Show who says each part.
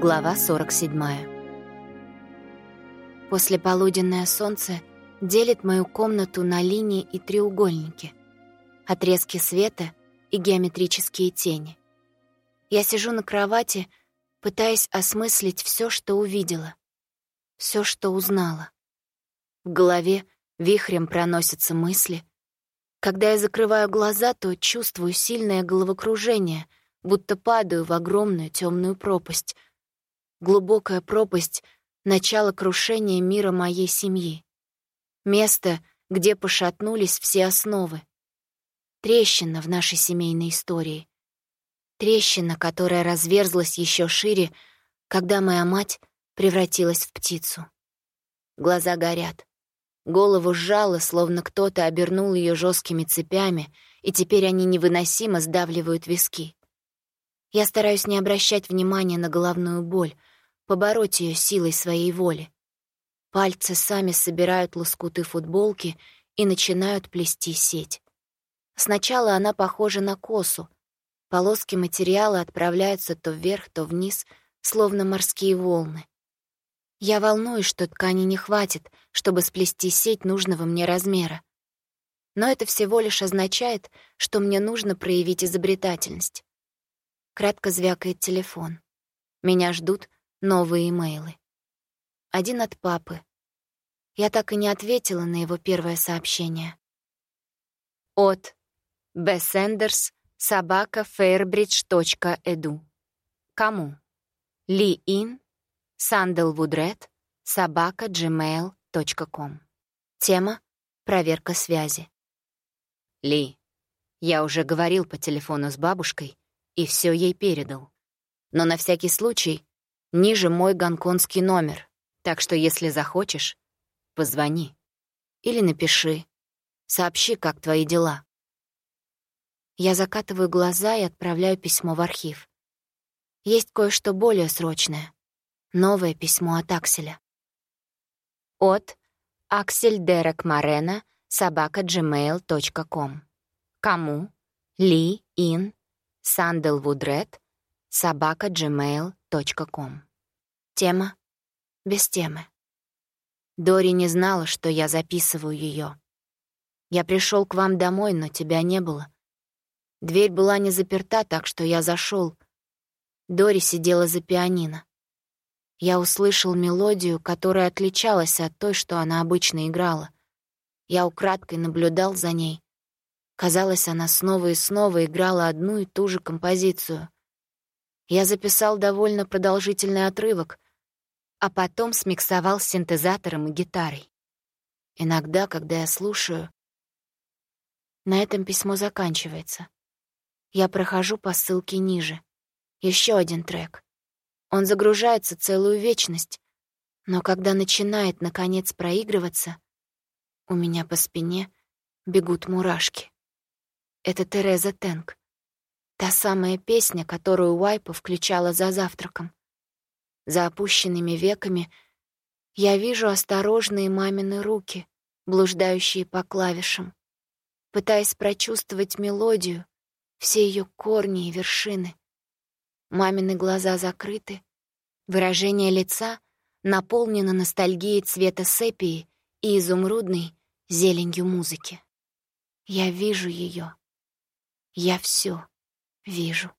Speaker 1: Глава 47. Послеполуденное солнце делит мою комнату на линии и треугольники, отрезки света и геометрические тени. Я сижу на кровати, пытаясь осмыслить все, что увидела, все, что узнала. В голове вихрем проносятся мысли. Когда я закрываю глаза, то чувствую сильное головокружение, будто падаю в огромную темную пропасть — глубокая пропасть — начало крушения мира моей семьи. Место, где пошатнулись все основы. Трещина в нашей семейной истории. Трещина, которая разверзлась еще шире, когда моя мать превратилась в птицу. Глаза горят. Голову сжало, словно кто-то обернул ее жесткими цепями, и теперь они невыносимо сдавливают виски. Я стараюсь не обращать внимания на головную боль, побороть ее силой своей воли. Пальцы сами собирают лоскуты футболки и начинают плести сеть. Сначала она похожа на косу. Полоски материала отправляются то вверх, то вниз, словно морские волны. Я волнуюсь, что ткани не хватит, чтобы сплести сеть нужного мне размера. Но это всего лишь означает, что мне нужно проявить изобретательность. Кратко звякает телефон. Меня ждут, новые имейлы. Один от папы. Я так и не ответила на его первое сообщение. От bsenders собака fairbridge.edu. Кому? Ли Ин, Санделвудред, собака gmail.com. Тема — проверка связи. Ли, я уже говорил по телефону с бабушкой и все ей передал. Но на всякий случай Ниже мой гонконгский номер, так что если захочешь, позвони. Или напиши. Сообщи, как твои дела. Я закатываю глаза и отправляю письмо в архив. Есть кое-что более срочное. Новое письмо от Акселя. От Аксель Дерек Марена, собака gmail.com. Кому? Ли Ин Санделвудред, собака gmail.com gmail.com. Тема без темы. Дори не знала, что я записываю ее. Я пришел к вам домой, но тебя не было. Дверь была не заперта, так что я зашел. Дори сидела за пианино. Я услышал мелодию, которая отличалась от той, что она обычно играла. Я украдкой наблюдал за ней. Казалось, она снова и снова играла одну и ту же композицию. Я записал довольно продолжительный отрывок, а потом смиксовал синтезатором и гитарой. Иногда, когда я слушаю... На этом письмо заканчивается. Я прохожу по ссылке ниже. Еще один трек. Он загружается целую вечность, но когда начинает, наконец, проигрываться, у меня по спине бегут мурашки. Это Тереза Тенк. Та самая песня, которую Уайпа включала за завтраком. За опущенными веками я вижу осторожные мамины руки, блуждающие по клавишам, пытаясь прочувствовать мелодию, все ее корни и вершины. Мамины глаза закрыты, выражение лица наполнено ностальгией цвета сепии и изумрудной зеленью музыки. Я вижу ее. Я все вижу.